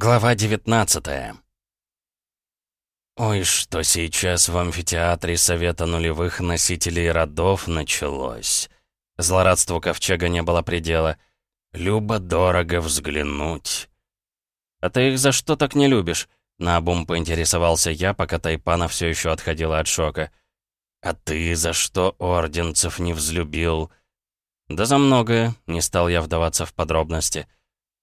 Глава 19 Ой, что сейчас в амфитеатре Совета нулевых носителей родов началось. Злорадству ковчега не было предела. Любо дорого взглянуть. «А ты их за что так не любишь?» Наобум поинтересовался я, пока Тайпана все еще отходила от шока. «А ты за что орденцев не взлюбил?» «Да за многое», — не стал я вдаваться в подробности.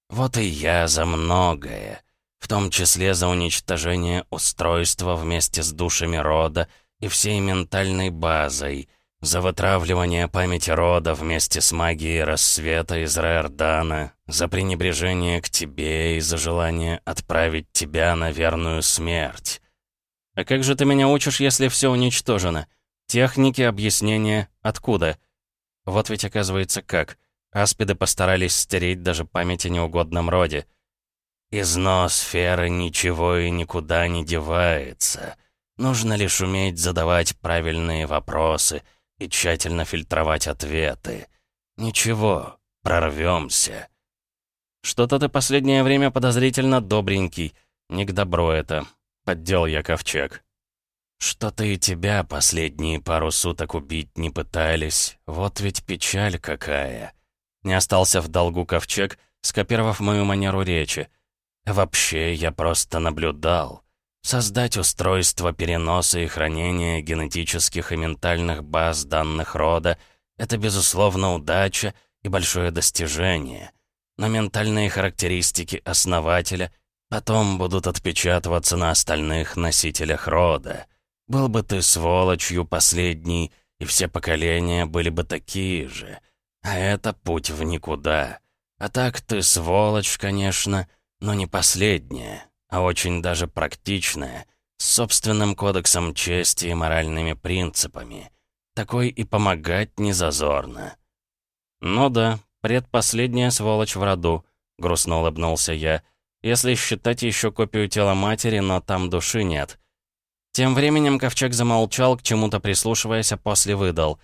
«Вот и я за многое, в том числе за уничтожение устройства вместе с душами рода и всей ментальной базой, за вытравливание памяти рода вместе с магией рассвета из Рэрдана, за пренебрежение к тебе и за желание отправить тебя на верную смерть. А как же ты меня учишь, если все уничтожено? Техники, объяснения, откуда? Вот ведь оказывается как. Аспиды постарались стереть даже память о неугодном роде. Из ноосферы ничего и никуда не девается. Нужно лишь уметь задавать правильные вопросы — и тщательно фильтровать ответы. Ничего, прорвемся. Что-то ты последнее время подозрительно добренький. Не к добру это. Поддел я ковчег. Что-то и тебя последние пару суток убить не пытались. Вот ведь печаль какая. Не остался в долгу ковчег, скопировав мою манеру речи. Вообще, я просто наблюдал. Создать устройство переноса и хранения генетических и ментальных баз данных рода — это, безусловно, удача и большое достижение. Но ментальные характеристики основателя потом будут отпечатываться на остальных носителях рода. Был бы ты сволочью последний, и все поколения были бы такие же. А это путь в никуда. А так ты сволочь, конечно, но не последняя а очень даже практичная, с собственным кодексом чести и моральными принципами. Такой и помогать не зазорно. «Ну да, предпоследняя сволочь в роду», — грустно улыбнулся я, «если считать еще копию тела матери, но там души нет». Тем временем Ковчег замолчал, к чему-то прислушиваясь, а после выдал.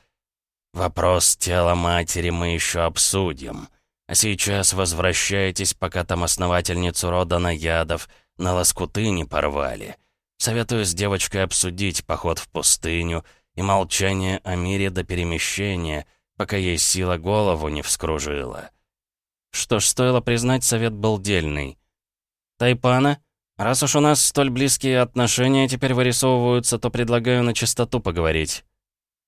«Вопрос тела матери мы еще обсудим. А сейчас возвращайтесь, пока там основательницу рода Наядов на лоскуты не порвали. Советую с девочкой обсудить поход в пустыню и молчание о мире до перемещения, пока ей сила голову не вскружила. Что ж, стоило признать, совет был дельный. «Тайпана, раз уж у нас столь близкие отношения теперь вырисовываются, то предлагаю на чистоту поговорить».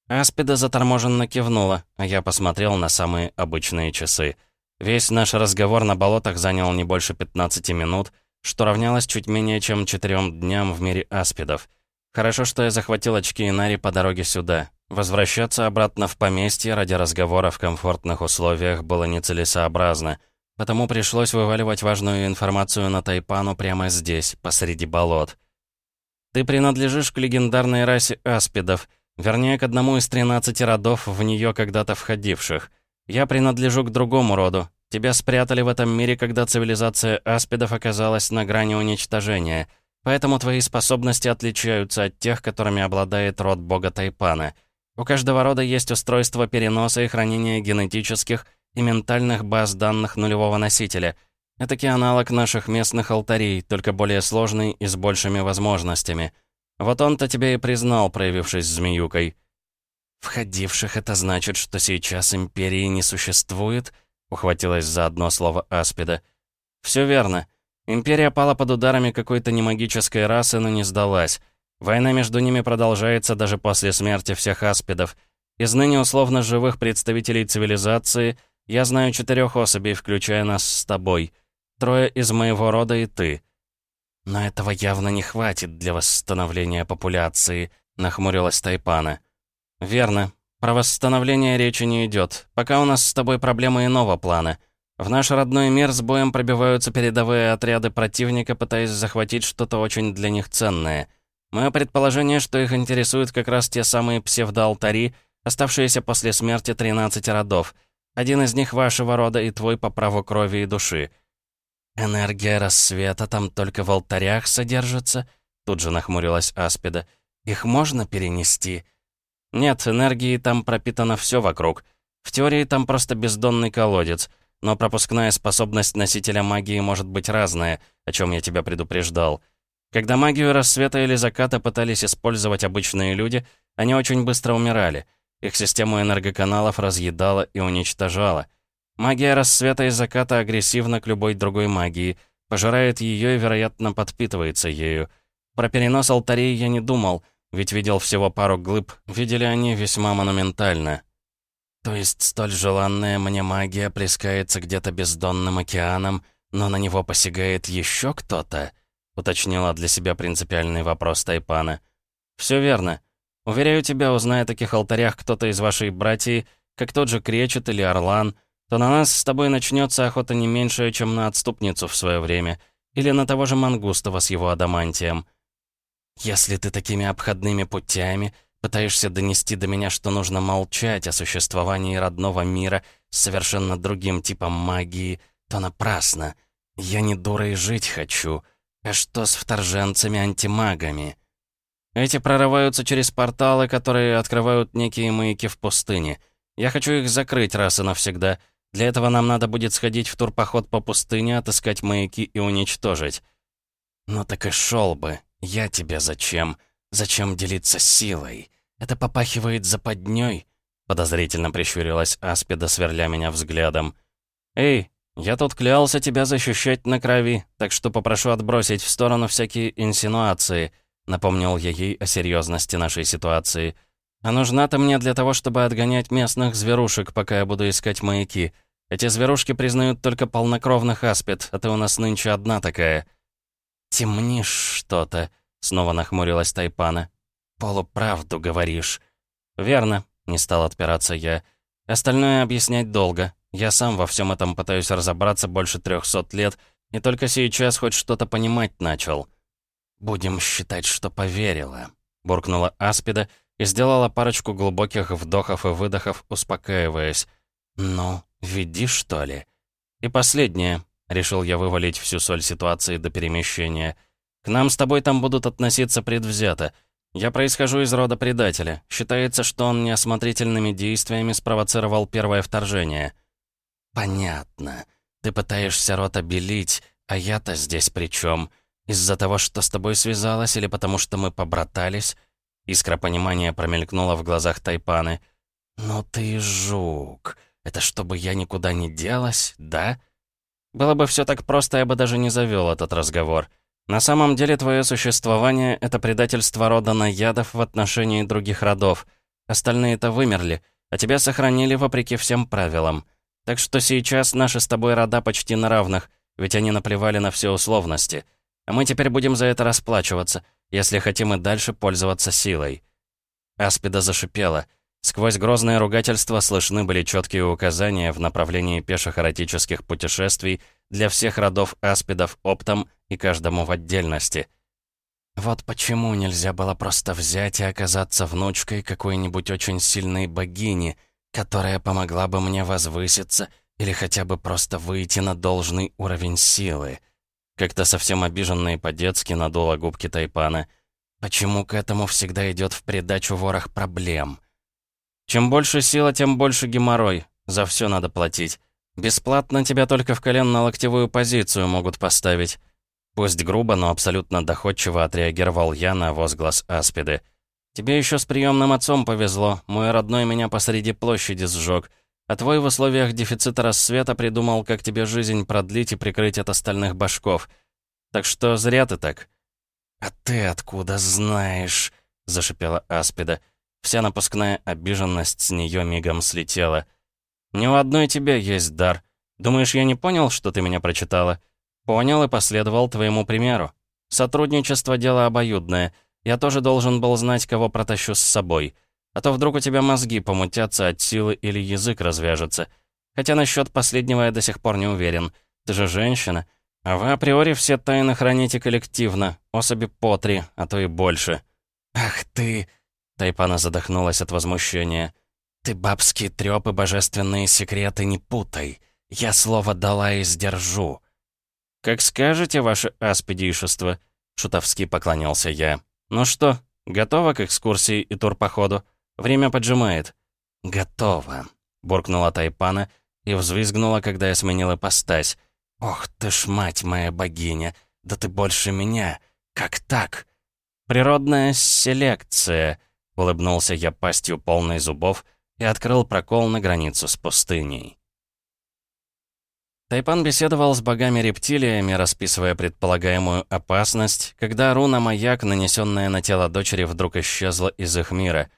Аспида заторможенно кивнула, а я посмотрел на самые обычные часы. Весь наш разговор на болотах занял не больше 15 минут — что равнялось чуть менее чем четырем дням в мире аспидов. Хорошо, что я захватил очки Инари по дороге сюда. Возвращаться обратно в поместье ради разговора в комфортных условиях было нецелесообразно, потому пришлось вываливать важную информацию на Тайпану прямо здесь, посреди болот. «Ты принадлежишь к легендарной расе аспидов, вернее, к одному из 13 родов в нее когда-то входивших. Я принадлежу к другому роду, Тебя спрятали в этом мире, когда цивилизация аспидов оказалась на грани уничтожения. Поэтому твои способности отличаются от тех, которыми обладает род бога Тайпана. У каждого рода есть устройство переноса и хранения генетических и ментальных баз данных нулевого носителя. Этакий аналог наших местных алтарей, только более сложный и с большими возможностями. Вот он-то тебя и признал, проявившись змеюкой. Входивших это значит, что сейчас Империи не существует — ухватилась за одно слово Аспида. «Все верно. Империя пала под ударами какой-то немагической расы, но не сдалась. Война между ними продолжается даже после смерти всех аспидов. Из ныне условно живых представителей цивилизации я знаю четырех особей, включая нас с тобой. Трое из моего рода и ты. Но этого явно не хватит для восстановления популяции, нахмурилась Тайпана. Верно. Про восстановление речи не идет. Пока у нас с тобой проблемы иного плана. В наш родной мир с боем пробиваются передовые отряды противника, пытаясь захватить что-то очень для них ценное. Мое предположение, что их интересуют как раз те самые псевдоалтари, оставшиеся после смерти 13 родов. Один из них вашего рода и твой по праву крови и души. «Энергия рассвета там только в алтарях содержится?» Тут же нахмурилась Аспида. «Их можно перенести?» Нет, энергии там пропитано все вокруг. В теории там просто бездонный колодец. но пропускная способность носителя магии может быть разная, о чем я тебя предупреждал. Когда магию рассвета или заката пытались использовать обычные люди, они очень быстро умирали. Их систему энергоканалов разъедала и уничтожала. Магия рассвета и заката агрессивна к любой другой магии, пожирает ее и, вероятно, подпитывается ею. Про перенос алтарей я не думал, ведь видел всего пару глыб, видели они весьма монументально. То есть столь желанная мне магия плескается где-то бездонным океаном, но на него посягает еще кто-то? Уточнила для себя принципиальный вопрос Тайпана. Все верно. Уверяю тебя, узная о таких алтарях кто-то из вашей братьи, как тот же Кречет или Орлан, то на нас с тобой начнется охота не меньшая, чем на отступницу в свое время, или на того же Мангустова с его адамантием. «Если ты такими обходными путями пытаешься донести до меня, что нужно молчать о существовании родного мира с совершенно другим типом магии, то напрасно. Я не дура и жить хочу. А что с вторженцами-антимагами?» «Эти прорываются через порталы, которые открывают некие маяки в пустыне. Я хочу их закрыть раз и навсегда. Для этого нам надо будет сходить в турпоход по пустыне, отыскать маяки и уничтожить». «Ну так и шел бы», «Я тебе зачем? Зачем делиться силой? Это попахивает западней?» Подозрительно прищурилась Аспида, сверля меня взглядом. «Эй, я тут клялся тебя защищать на крови, так что попрошу отбросить в сторону всякие инсинуации», напомнил я ей о серьезности нашей ситуации. «А нужна ты мне для того, чтобы отгонять местных зверушек, пока я буду искать маяки. Эти зверушки признают только полнокровных аспид, а ты у нас нынче одна такая». «Темнишь что-то», — снова нахмурилась Тайпана. «Полуправду говоришь». «Верно», — не стал отпираться я. «Остальное объяснять долго. Я сам во всем этом пытаюсь разобраться больше трехсот лет, и только сейчас хоть что-то понимать начал». «Будем считать, что поверила», — буркнула Аспида и сделала парочку глубоких вдохов и выдохов, успокаиваясь. «Ну, веди, что ли?» «И последнее», Решил я вывалить всю соль ситуации до перемещения. К нам с тобой там будут относиться предвзято. Я происхожу из рода предателя. Считается, что он неосмотрительными действиями спровоцировал первое вторжение. Понятно. Ты пытаешься род обелить, а я-то здесь при чем? Из-за того, что с тобой связалась, или потому что мы побратались? Искра понимания промелькнула в глазах Тайпаны. «Ну ты жук. Это чтобы я никуда не делась, да?» Было бы все так просто, я бы даже не завел этот разговор. На самом деле твое существование — это предательство рода наядов в отношении других родов. Остальные-то вымерли, а тебя сохранили вопреки всем правилам. Так что сейчас наши с тобой рода почти на равных, ведь они наплевали на все условности. А мы теперь будем за это расплачиваться, если хотим и дальше пользоваться силой». Аспида зашипела — Сквозь грозное ругательство слышны были четкие указания в направлении пеших путешествий для всех родов аспидов оптом и каждому в отдельности. Вот почему нельзя было просто взять и оказаться внучкой какой-нибудь очень сильной богини, которая помогла бы мне возвыситься или хотя бы просто выйти на должный уровень силы. Как-то совсем обиженный по-детски надула губки Тайпана. Почему к этому всегда идет в придачу ворох проблем? Чем больше сила, тем больше геморрой. За все надо платить. Бесплатно тебя только в коленно-локтевую позицию могут поставить. Пусть грубо, но абсолютно доходчиво отреагировал я на возглас Аспиды. «Тебе еще с приемным отцом повезло. Мой родной меня посреди площади сжег. А твой в условиях дефицита рассвета придумал, как тебе жизнь продлить и прикрыть от остальных башков. Так что зря ты так». «А ты откуда знаешь?» — зашипела Аспида. Вся напускная обиженность с нее мигом слетела. «Не у одной тебя есть дар. Думаешь, я не понял, что ты меня прочитала?» «Понял и последовал твоему примеру. Сотрудничество — дело обоюдное. Я тоже должен был знать, кого протащу с собой. А то вдруг у тебя мозги помутятся от силы или язык развяжется. Хотя насчет последнего я до сих пор не уверен. Ты же женщина. А вы априори все тайны храните коллективно. Особи по три, а то и больше». «Ах ты!» Тайпана задохнулась от возмущения. «Ты бабские трёпы, божественные секреты не путай. Я слово дала и сдержу». «Как скажете, ваше аспидишество», — шутовски поклонился я. «Ну что, готово к экскурсии и турпоходу? Время поджимает». «Готово», — буркнула Тайпана и взвизгнула, когда я сменил ипостась. «Ох ты ж, мать моя богиня! Да ты больше меня! Как так?» «Природная селекция», — улыбнулся я пастью полной зубов и открыл прокол на границу с пустыней. Тайпан беседовал с богами-рептилиями, расписывая предполагаемую опасность, когда руна-маяк, нанесенная на тело дочери, вдруг исчезла из их мира.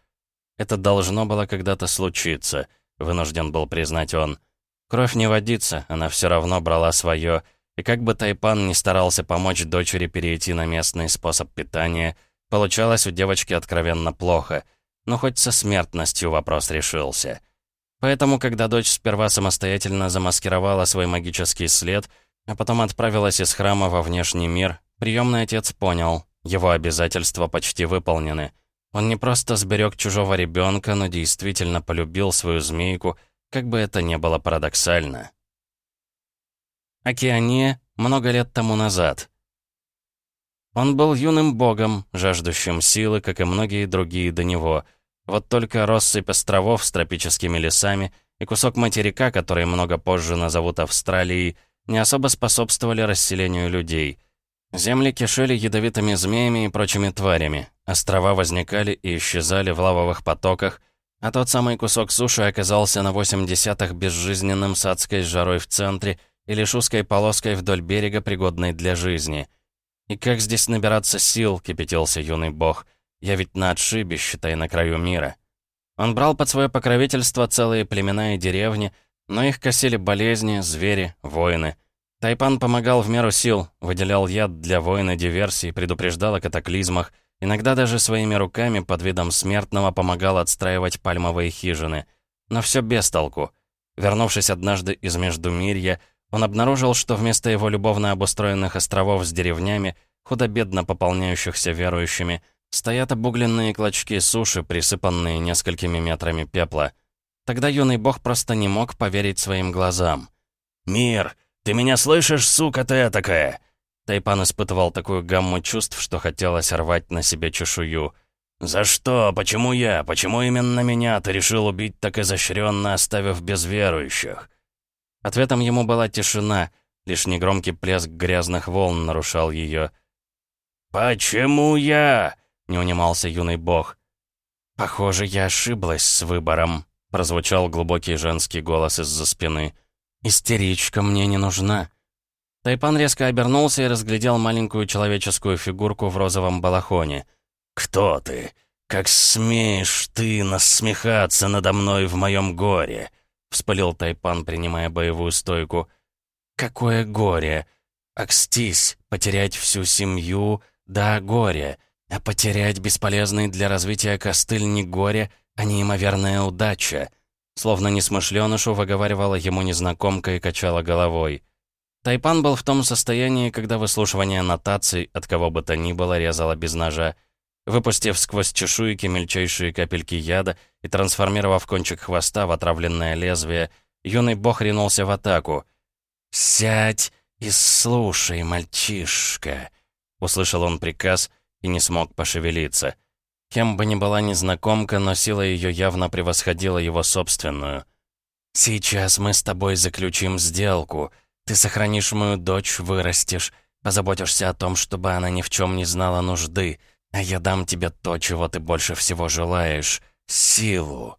Это должно было когда-то случиться, вынужден был признать он. Кровь не водится, она все равно брала свое, и как бы Тайпан не старался помочь дочери перейти на местный способ питания, получалось у девочки откровенно плохо, но хоть со смертностью вопрос решился. Поэтому, когда дочь сперва самостоятельно замаскировала свой магический след, а потом отправилась из храма во внешний мир, приемный отец понял, его обязательства почти выполнены. Он не просто сберег чужого ребенка, но действительно полюбил свою змейку, как бы это ни было парадоксально. Океане много лет тому назад. Он был юным богом, жаждущим силы, как и многие другие до него — вот только россыпь островов с тропическими лесами и кусок материка, который много позже назовут Австралией, не особо способствовали расселению людей. Земли кишели ядовитыми змеями и прочими тварями. Острова возникали и исчезали в лавовых потоках, а тот самый кусок суши оказался на 8 десятых безжизненным с адской жарой в центре и лишь узкой полоской вдоль берега, пригодной для жизни. «И как здесь набираться сил?» — кипятился юный бог — я ведь на отшибе, считай, на краю мира. Он брал под свое покровительство целые племена и деревни, но их косили болезни, звери, воины. Тайпан помогал в меру сил, выделял яд для воина диверсий, предупреждал о катаклизмах, иногда даже своими руками под видом смертного помогал отстраивать пальмовые хижины. Но все без толку. Вернувшись однажды из Междумирья, он обнаружил, что вместо его любовно обустроенных островов с деревнями, худо-бедно пополняющихся верующими, Стоят обугленные клочки суши, присыпанные несколькими метрами пепла. Тогда юный бог просто не мог поверить своим глазам. «Мир, ты меня слышишь, сука ты такая?» Тайпан испытывал такую гамму чувств, что хотелось рвать на себе чешую. «За что? Почему я? Почему именно меня ты решил убить так изощренно, оставив без верующих?» Ответом ему была тишина, лишь негромкий плеск грязных волн нарушал ее. «Почему я?» — не унимался юный бог. «Похоже, я ошиблась с выбором», — прозвучал глубокий женский голос из-за спины. «Истеричка мне не нужна». Тайпан резко обернулся и разглядел маленькую человеческую фигурку в розовом балахоне. «Кто ты? Как смеешь ты насмехаться надо мной в моем горе?» — вспылил Тайпан, принимая боевую стойку. «Какое горе? Акстись, потерять всю семью, да, горе. А потерять бесполезный для развития костыль не горе, а неимоверная удача. Словно несмышленышу выговаривала ему незнакомка и качала головой. Тайпан был в том состоянии, когда выслушивание нотаций от кого бы то ни было резало без ножа. Выпустив сквозь чешуйки мельчайшие капельки яда и трансформировав кончик хвоста в отравленное лезвие, юный бог ринулся в атаку. «Сядь и слушай, мальчишка!» — услышал он приказ — и не смог пошевелиться. Кем бы ни была незнакомка, но сила ее явно превосходила его собственную. «Сейчас мы с тобой заключим сделку. Ты сохранишь мою дочь, вырастешь, позаботишься о том, чтобы она ни в чем не знала нужды, а я дам тебе то, чего ты больше всего желаешь — силу».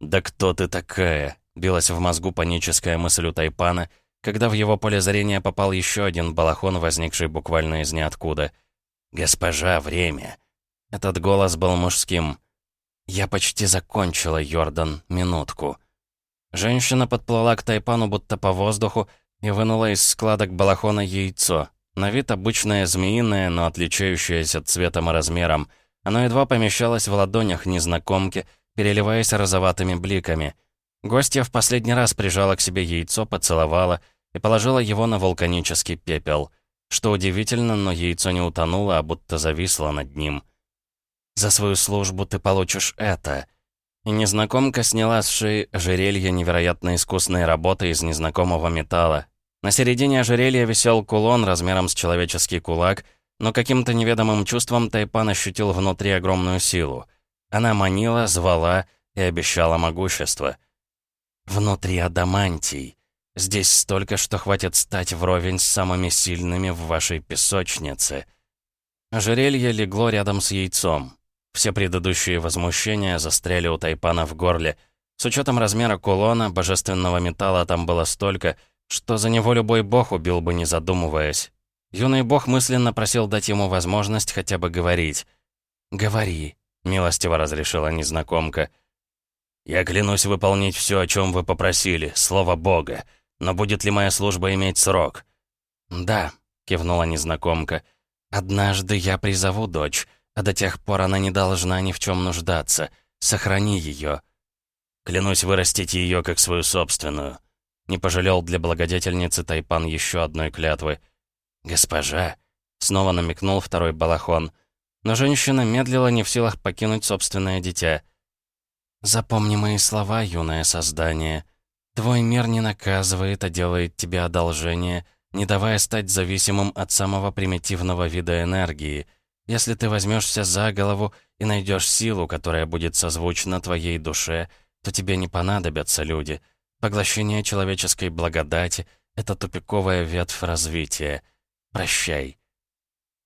«Да кто ты такая?» — билась в мозгу паническая мысль у Тайпана, когда в его поле зрения попал еще один балахон, возникший буквально из ниоткуда — «Госпожа, время!» Этот голос был мужским. «Я почти закончила, Йордан, минутку». Женщина подплыла к Тайпану будто по воздуху и вынула из складок балахона яйцо. На вид обычное змеиное, но отличающееся цветом и размером. Оно едва помещалось в ладонях незнакомки, переливаясь розоватыми бликами. Гостья в последний раз прижала к себе яйцо, поцеловала и положила его на вулканический пепел. Что удивительно, но яйцо не утонуло, а будто зависло над ним. «За свою службу ты получишь это». И незнакомка сняла с шеи ожерелье невероятно искусной работы из незнакомого металла. На середине ожерелья висел кулон размером с человеческий кулак, но каким-то неведомым чувством Тайпан ощутил внутри огромную силу. Она манила, звала и обещала могущество. внутри адамантий. Здесь столько, что хватит стать вровень с самыми сильными в вашей песочнице». Ожерелье легло рядом с яйцом. Все предыдущие возмущения застряли у Тайпана в горле. С учетом размера кулона, божественного металла там было столько, что за него любой бог убил бы, не задумываясь. Юный бог мысленно просил дать ему возможность хотя бы говорить. «Говори», — милостиво разрешила незнакомка. «Я клянусь выполнить все, о чем вы попросили, слово Бога. Но будет ли моя служба иметь срок?» «Да», — кивнула незнакомка. «Однажды я призову дочь, а до тех пор она не должна ни в чем нуждаться. Сохрани ее». «Клянусь вырастить ее как свою собственную». Не пожалел для благодетельницы Тайпан еще одной клятвы. «Госпожа», — снова намекнул второй балахон. Но женщина медлила не в силах покинуть собственное дитя. «Запомни мои слова, юное создание. Твой мир не наказывает, а делает тебе одолжение, не давая стать зависимым от самого примитивного вида энергии — если ты возьмешься за голову и найдешь силу, которая будет созвучна твоей душе, то тебе не понадобятся люди. Поглощение человеческой благодати — это тупиковая ветвь развития. Прощай.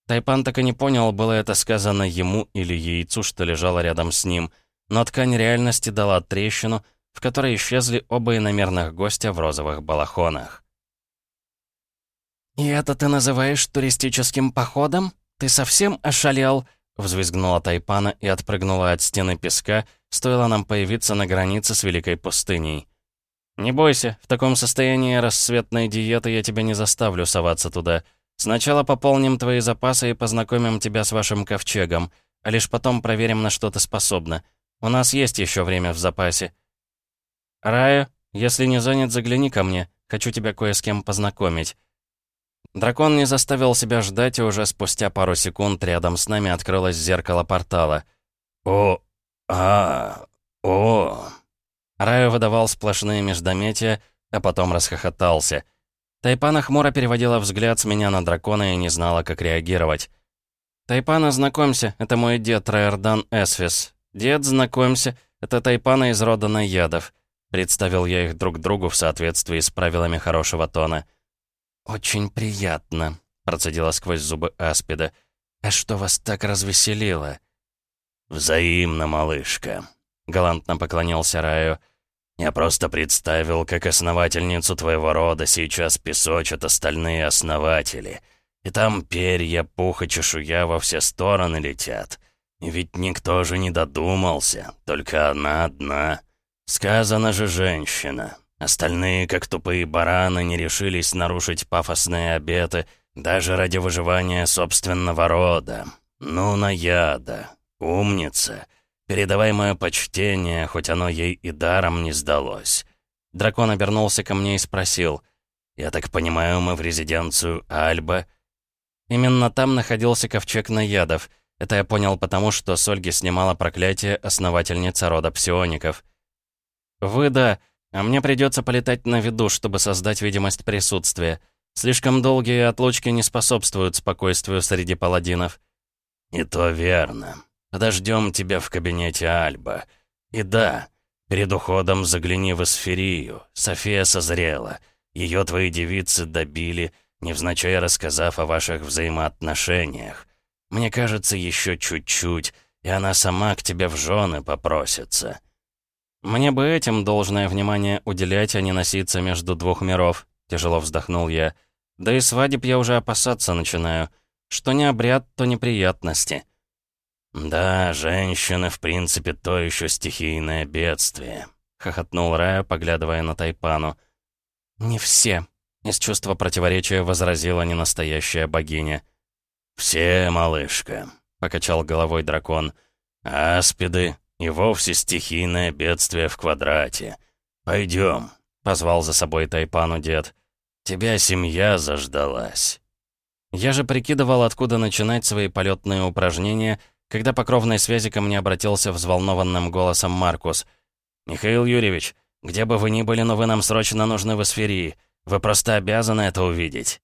Тайпан так и не понял, было это сказано ему или яйцу, что лежало рядом с ним, но ткань реальности дала трещину, в которой исчезли оба иномерных гостя в розовых балахонах. «И это ты называешь туристическим походом?» «Ты совсем ошалел?» — взвизгнула Тайпана и отпрыгнула от стены песка, стоило нам появиться на границе с Великой пустыней. «Не бойся, в таком состоянии рассветной диеты я тебя не заставлю соваться туда. Сначала пополним твои запасы и познакомим тебя с вашим ковчегом, а лишь потом проверим, на что ты способна. У нас есть еще время в запасе». «Рая, если не занят, загляни ко мне. Хочу тебя кое с кем познакомить». Дракон не заставил себя ждать, и уже спустя пару секунд рядом с нами открылось зеркало портала. «О! А! О!» Раю выдавал сплошные междометия, а потом расхохотался. Тайпана хмуро переводила взгляд с меня на дракона и не знала, как реагировать. «Тайпана, знакомься, это мой дед Райордан Эсфис. Дед, знакомься, это Тайпана из рода Наядов». Представил я их друг другу в соответствии с правилами хорошего тона. «Очень приятно», — процедила сквозь зубы Аспида. «А что вас так развеселило?» «Взаимно, малышка», — галантно поклонился Раю. «Я просто представил, как основательницу твоего рода сейчас песочат остальные основатели. И там перья, пух и чешуя во все стороны летят. И ведь никто же не додумался, только она одна. Сказано же женщина, Остальные, как тупые бараны, не решились нарушить пафосные обеты даже ради выживания собственного рода. Ну, наяда, умница. Передавай мое почтение, хоть оно ей и даром не сдалось. Дракон обернулся ко мне и спросил. «Я так понимаю, мы в резиденцию Альба?» Именно там находился ковчег наядов. Это я понял потому, что с Ольги снимала проклятие основательница рода псиоников. «Вы, да...» А мне придется полетать на виду, чтобы создать видимость присутствия. Слишком долгие отлучки не способствуют спокойствию среди паладинов. И то верно. Подождем тебя в кабинете Альба. И да, перед уходом загляни в эсферию. София созрела. Ее твои девицы добили, невзначай рассказав о ваших взаимоотношениях. Мне кажется, еще чуть-чуть, и она сама к тебе в жены попросится. «Мне бы этим должное внимание уделять, а не носиться между двух миров», — тяжело вздохнул я. «Да и свадеб я уже опасаться начинаю. Что не обряд, то неприятности». «Да, женщины, в принципе, то еще стихийное бедствие», — хохотнул Рая, поглядывая на Тайпану. «Не все», — из чувства противоречия возразила ненастоящая богиня. «Все, малышка», — покачал головой дракон. «Аспиды, и вовсе стихийное бедствие в квадрате. Пойдем, позвал за собой Тайпану дед. «Тебя семья заждалась». Я же прикидывал, откуда начинать свои полетные упражнения, когда по кровной связи ко мне обратился взволнованным голосом Маркус. «Михаил Юрьевич, где бы вы ни были, но вы нам срочно нужны в эсферии. Вы просто обязаны это увидеть».